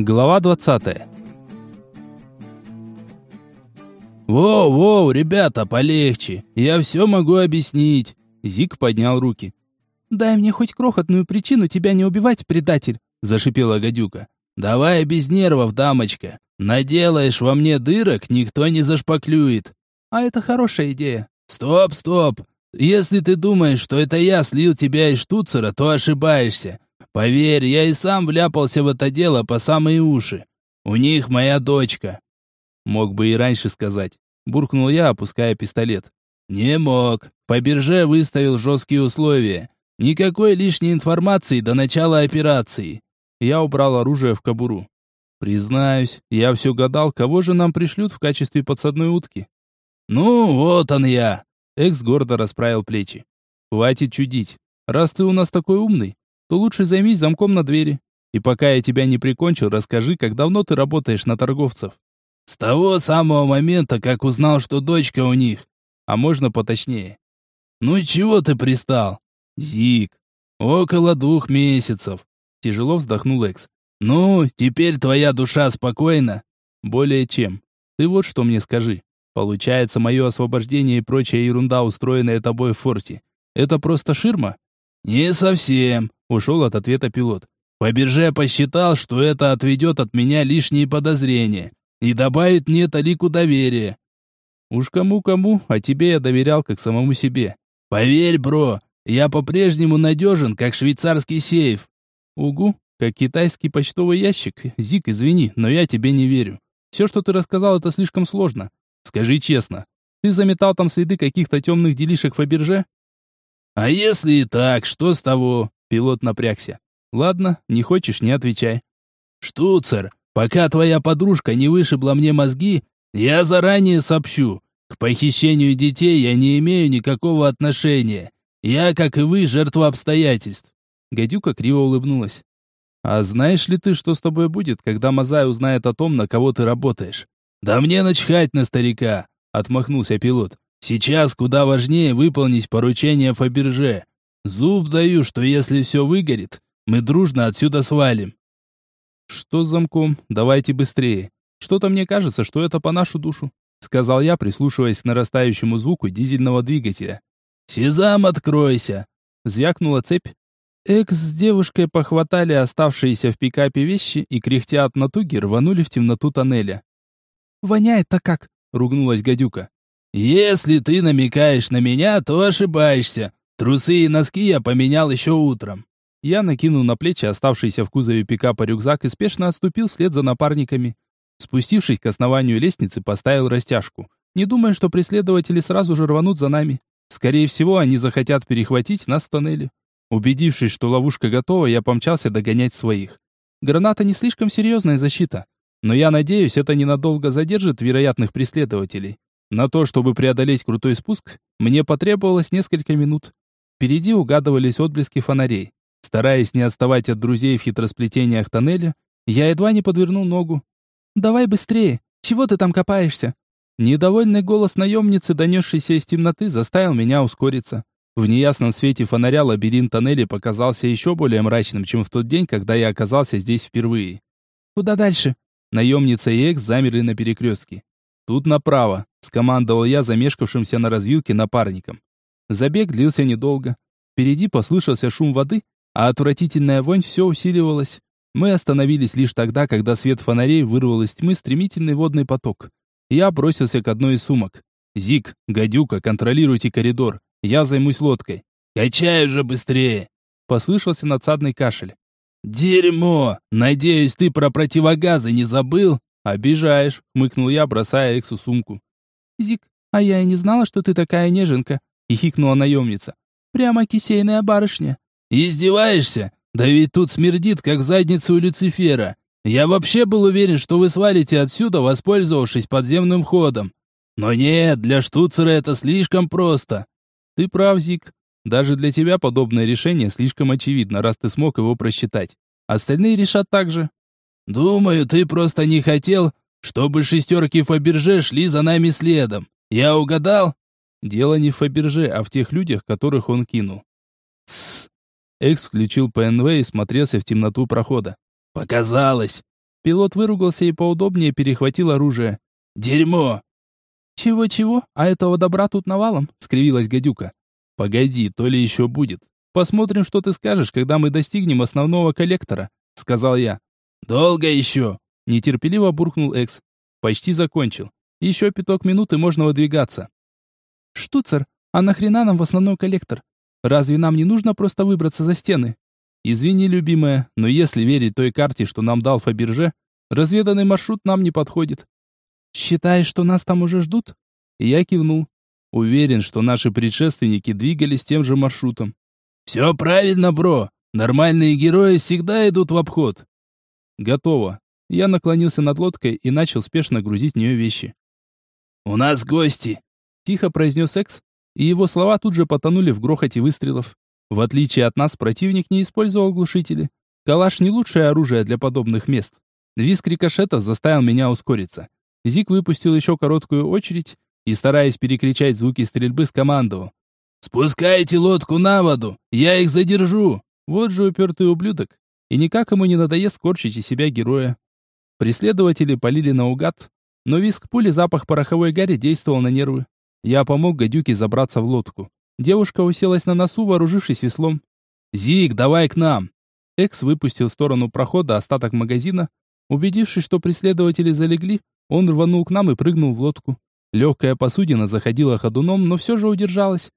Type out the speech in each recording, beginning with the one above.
Глава 20. «Воу-воу, ребята, полегче. Я все могу объяснить». Зик поднял руки. «Дай мне хоть крохотную причину тебя не убивать, предатель», зашипела гадюка. «Давай без нервов, дамочка. Наделаешь во мне дырок, никто не зашпаклюет». «А это хорошая идея». «Стоп, стоп. Если ты думаешь, что это я слил тебя из штуцера, то ошибаешься. Поверь, я и сам вляпался в это дело по самые уши. У них моя дочка. Мог бы и раньше сказать. Буркнул я, опуская пистолет. Не мог. По бирже выставил жесткие условия. Никакой лишней информации до начала операции. Я убрал оружие в кобуру. Признаюсь, я все гадал, кого же нам пришлют в качестве подсадной утки. Ну, вот он я. Экс гордо расправил плечи. Хватит чудить. Раз ты у нас такой умный, то лучше займись замком на двери. И пока я тебя не прикончил, расскажи, как давно ты работаешь на торговцев. С того самого момента, как узнал, что дочка у них. А можно поточнее. Ну чего ты пристал? Зик. Около двух месяцев. Тяжело вздохнул Экс. Ну, теперь твоя душа спокойна? Более чем. Ты вот что мне скажи. Получается, мое освобождение и прочая ерунда, устроенная тобой в форте, это просто ширма? Не совсем. Ушел от ответа пилот. По бирже посчитал, что это отведет от меня лишние подозрения и добавит мне талику доверия. Уж кому-кому, а тебе я доверял как самому себе. Поверь, бро, я по-прежнему надежен, как швейцарский сейф. Угу, как китайский почтовый ящик. Зик, извини, но я тебе не верю. Все, что ты рассказал, это слишком сложно. Скажи честно, ты заметал там следы каких-то темных делишек Фаберже? А если и так, что с того? Пилот напрягся. Ладно, не хочешь, не отвечай. Штуцер, пока твоя подружка не вышибла мне мозги, я заранее сообщу. К похищению детей я не имею никакого отношения. Я, как и вы, жертва обстоятельств. Гадюка криво улыбнулась. А знаешь ли ты, что с тобой будет, когда Мазай узнает о том, на кого ты работаешь? Да мне начхать на старика, отмахнулся пилот. Сейчас куда важнее выполнить поручение Фаберже. Зуб даю, что если все выгорит, мы дружно отсюда свалим. Что с замком? Давайте быстрее. Что-то мне кажется, что это по нашу душу, сказал я, прислушиваясь к нарастающему звуку дизельного двигателя. Сезам, откройся, звякнула цепь. Экс с девушкой похватали оставшиеся в пикапе вещи и, кряхтя от натуги, рванули в темноту тоннеля. «Воняет-то как!» — ругнулась гадюка. «Если ты намекаешь на меня, то ошибаешься. Трусы и носки я поменял еще утром. Я накинул на плечи оставшийся в кузове пикапа рюкзак и спешно отступил вслед за напарниками. Спустившись к основанию лестницы, поставил растяжку. Не думая, что преследователи сразу же рванут за нами. Скорее всего, они захотят перехватить нас в тоннеле. Убедившись, что ловушка готова, я помчался догонять своих. Граната не слишком серьезная защита. Но я надеюсь, это ненадолго задержит вероятных преследователей. На то, чтобы преодолеть крутой спуск, мне потребовалось несколько минут. Впереди угадывались отблески фонарей. Стараясь не отставать от друзей в хитросплетениях тоннеля, я едва не подвернул ногу. «Давай быстрее! Чего ты там копаешься?» Недовольный голос наемницы, донесшийся из темноты, заставил меня ускориться. В неясном свете фонаря лабиринт тоннеля показался еще более мрачным, чем в тот день, когда я оказался здесь впервые. «Куда дальше?» Наемница и Экс замерли на перекрестке. «Тут направо», — скомандовал я замешкавшимся на развилке напарником. Забег длился недолго. Впереди послышался шум воды, а отвратительная вонь все усиливалась. Мы остановились лишь тогда, когда свет фонарей вырвал из тьмы стремительный водный поток. Я бросился к одной из сумок. «Зик, гадюка, контролируйте коридор. Я займусь лодкой». «Качай уже быстрее!» Послышался надсадный кашель. «Дерьмо! Надеюсь, ты про противогазы не забыл?» «Обижаешь», — хмыкнул я, бросая Эксу сумку. «Зик, а я и не знала, что ты такая неженка и хикнула наемница. «Прямо кисейная барышня». «Издеваешься? Да ведь тут смердит, как задница у Люцифера. Я вообще был уверен, что вы свалите отсюда, воспользовавшись подземным ходом. Но нет, для штуцера это слишком просто». «Ты прав, Зик. Даже для тебя подобное решение слишком очевидно, раз ты смог его просчитать. Остальные решат так же». «Думаю, ты просто не хотел, чтобы шестерки Фаберже шли за нами следом. Я угадал?» Дело не в Фаберже, а в тех людях, которых он кинул. Тссс. Экс включил ПНВ и смотрелся в темноту прохода. Показалось. Пилот выругался и поудобнее перехватил оружие. «Дерьмо!» «Чего-чего? А этого добра тут навалом?» — скривилась гадюка. «Погоди, то ли еще будет. Посмотрим, что ты скажешь, когда мы достигнем основного коллектора», — сказал я. «Долго еще?» — нетерпеливо буркнул Экс. «Почти закончил. Еще пяток минут и можно выдвигаться». «Штуцер, а нахрена нам в основной коллектор? Разве нам не нужно просто выбраться за стены?» «Извини, любимая, но если верить той карте, что нам дал Фаберже, разведанный маршрут нам не подходит». «Считаешь, что нас там уже ждут?» Я кивнул. Уверен, что наши предшественники двигались тем же маршрутом. «Все правильно, бро. Нормальные герои всегда идут в обход». «Готово». Я наклонился над лодкой и начал спешно грузить в нее вещи. «У нас гости», — тихо произнес Экс, и его слова тут же потонули в грохоте выстрелов. В отличие от нас, противник не использовал глушители. Калаш не лучшее оружие для подобных мест. Виск рикошетов заставил меня ускориться. Зик выпустил еще короткую очередь и, стараясь перекричать звуки стрельбы, скомандовал. «Спускайте лодку на воду! Я их задержу!» Вот же упертый ублюдок. И никак ему не надоест скорчить из себя героя. Преследователи полили наугад, но виск пули запах пороховой гари действовал на нервы. Я помог гадюке забраться в лодку. Девушка уселась на носу, вооружившись веслом. «Зик, давай к нам!» Экс выпустил в сторону прохода остаток магазина. Убедившись, что преследователи залегли, он рванул к нам и прыгнул в лодку. Легкая посудина заходила ходуном, но все же удержалась.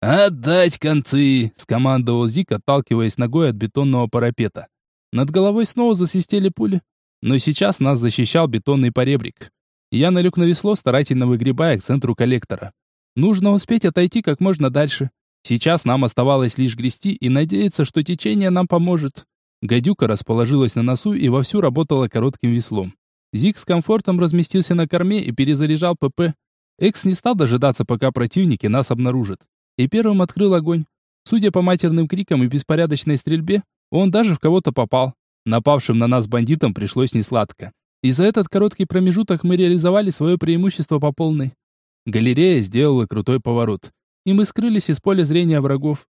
«Отдать концы!» — скомандовал Зик, отталкиваясь ногой от бетонного парапета. Над головой снова засвистели пули, но сейчас нас защищал бетонный поребрик. Я налег на весло, старательно выгребая к центру коллектора. Нужно успеть отойти как можно дальше. Сейчас нам оставалось лишь грести и надеяться, что течение нам поможет. Гадюка расположилась на носу и вовсю работала коротким веслом. Зиг с комфортом разместился на корме и перезаряжал ПП. Экс не стал дожидаться, пока противники нас обнаружат. И первым открыл огонь. Судя по матерным крикам и беспорядочной стрельбе, он даже в кого-то попал. Напавшим на нас бандитам пришлось несладко. И за этот короткий промежуток мы реализовали свое преимущество по полной. Галерея сделала крутой поворот, и мы скрылись из поля зрения врагов.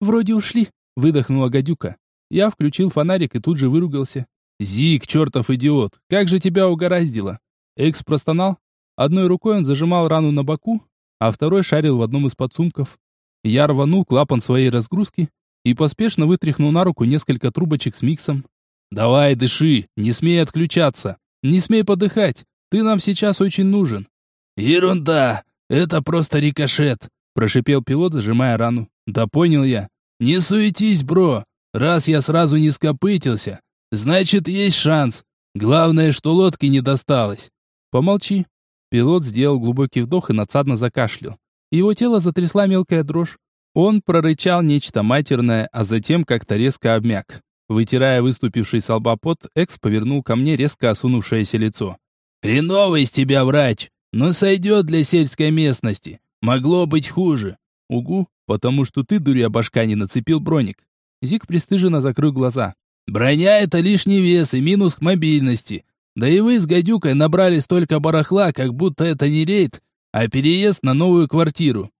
«Вроде ушли», — выдохнула гадюка. Я включил фонарик и тут же выругался. «Зик, чертов идиот, как же тебя угораздило!» Экс простонал. Одной рукой он зажимал рану на боку, а второй шарил в одном из подсумков. Я рванул клапан своей разгрузки и поспешно вытряхнул на руку несколько трубочек с миксом. «Давай, дыши, не смей отключаться, не смей подыхать, ты нам сейчас очень нужен». «Ерунда! Это просто рикошет!» Прошипел пилот, зажимая рану. «Да понял я». «Не суетись, бро! Раз я сразу не скопытился, значит, есть шанс. Главное, что лодки не досталось». «Помолчи». Пилот сделал глубокий вдох и надсадно закашлял. Его тело затрясла мелкая дрожь. Он прорычал нечто матерное, а затем как-то резко обмяк. Вытирая выступивший с лба пот, Экс повернул ко мне резко осунувшееся лицо. «Хреновый из тебя врач! но сойдет для сельской местности. Могло быть хуже. Угу, потому что ты, дурья башка, не нацепил броник. Зик пристыженно закрыл глаза. Броня — это лишний вес и минус к мобильности. Да и вы с гадюкой набрали столько барахла, как будто это не рейд, а переезд на новую квартиру.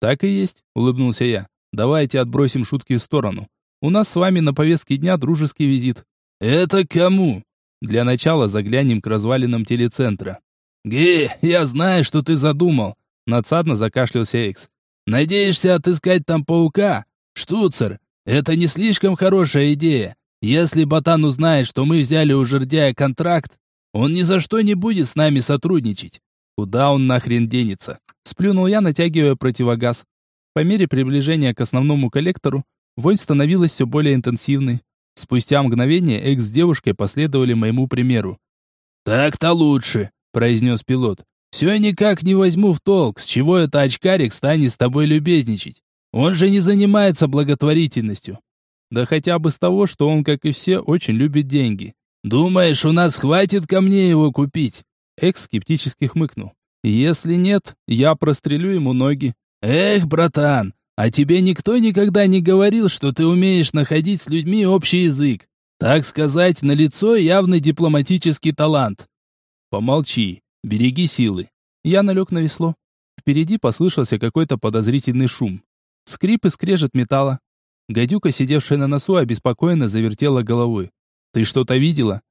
Так и есть, улыбнулся я. Давайте отбросим шутки в сторону. У нас с вами на повестке дня дружеский визит. Это кому? Для начала заглянем к развалинам телецентра. «Ги, я знаю, что ты задумал», — надсадно закашлялся Экс. «Надеешься отыскать там паука? Штуцер, это не слишком хорошая идея. Если Ботан узнает, что мы взяли у жердяя контракт, он ни за что не будет с нами сотрудничать. Куда он нахрен денется? Сплюнул я, натягивая противогаз. По мере приближения к основному коллектору, вонь становилась все более интенсивной. Спустя мгновение Экс с девушкой последовали моему примеру. «Так-то лучше», произнес пилот. «Все никак не возьму в толк, с чего это очкарик станет с тобой любезничать. Он же не занимается благотворительностью. Да хотя бы с того, что он, как и все, очень любит деньги. Думаешь, у нас хватит ко мне его купить?» Экс скептически хмыкнул. «Если нет, я прострелю ему ноги». «Эх, братан, а тебе никто никогда не говорил, что ты умеешь находить с людьми общий язык. Так сказать, на лицо явный дипломатический талант. Помолчи, береги силы. Я налег на весло. Впереди послышался какой-то подозрительный шум. Скрип и скрежет металла. Гадюка, сидевшая на носу, обеспокоенно завертела головой. «Ты что-то видела?»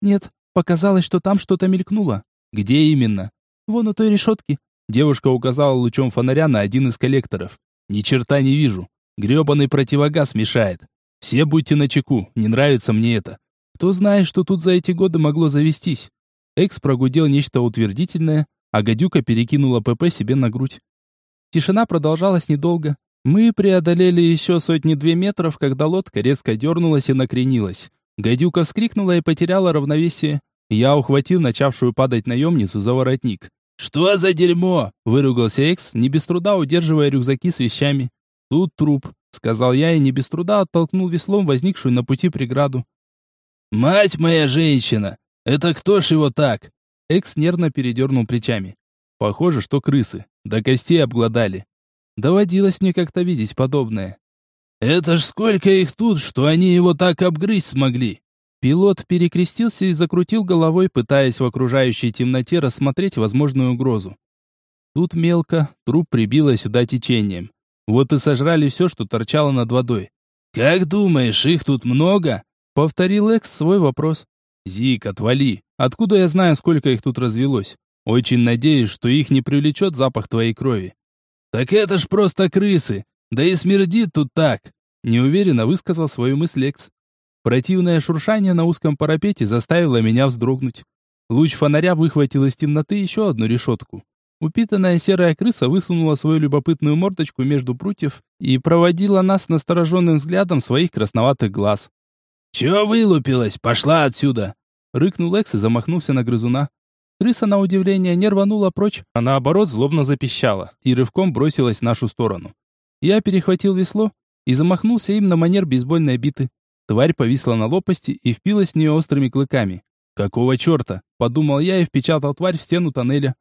«Нет, Показалось, что там что-то мелькнуло. Где именно? Вон у той решетки. Девушка указала лучом фонаря на один из коллекторов. Ни черта не вижу. Гребаный противогаз мешает. Все будьте начеку, не нравится мне это. Кто знает, что тут за эти годы могло завестись. Экс прогудел нечто утвердительное, а гадюка перекинула ПП себе на грудь. Тишина продолжалась недолго. Мы преодолели еще сотни-две метров, когда лодка резко дернулась и накренилась. Гадюка вскрикнула и потеряла равновесие. Я ухватил начавшую падать наемницу за воротник. «Что за дерьмо?» – выругался Экс, не без труда удерживая рюкзаки с вещами. «Тут труп», – сказал я и не без труда оттолкнул веслом возникшую на пути преграду. «Мать моя женщина! Это кто ж его так?» Экс нервно передернул плечами. «Похоже, что крысы. До костей обглодали. Доводилось мне как-то видеть подобное. Это ж сколько их тут, что они его так обгрызть смогли. Пилот перекрестился и закрутил головой, пытаясь в окружающей темноте рассмотреть возможную угрозу. Тут мелко, труп прибило сюда течением. Вот и сожрали все, что торчало над водой. «Как думаешь, их тут много?» Повторил Экс свой вопрос. «Зик, отвали. Откуда я знаю, сколько их тут развелось? Очень надеюсь, что их не привлечет запах твоей крови». «Так это ж просто крысы. Да и смердит тут так!» Неуверенно высказал свою мысль Экс. Противное шуршание на узком парапете заставило меня вздрогнуть. Луч фонаря выхватил из темноты еще одну решетку. Упитанная серая крыса высунула свою любопытную мордочку между прутьев и проводила нас настороженным взглядом своих красноватых глаз. «Чё вылупилась? Пошла отсюда!» Рыкнул Экс и замахнулся на грызуна. Крыса, на удивление, не рванула прочь, а наоборот злобно запищала и рывком бросилась в нашу сторону. Я перехватил весло и замахнулся им на манер бейсбольной биты. Тварь повисла на лопасти и впилась в нее острыми клыками. «Какого черта?» – подумал я и впечатал тварь в стену тоннеля.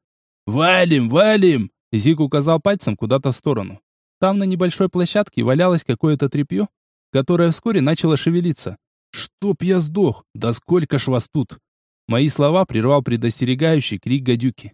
«Валим, валим!» – Зик указал пальцем куда-то в сторону. Там на небольшой площадке валялось какое-то тряпье, которое вскоре начало шевелиться. «Чтоб я сдох! Да сколько ж вас тут!» Мои слова прервал предостерегающий крик гадюки.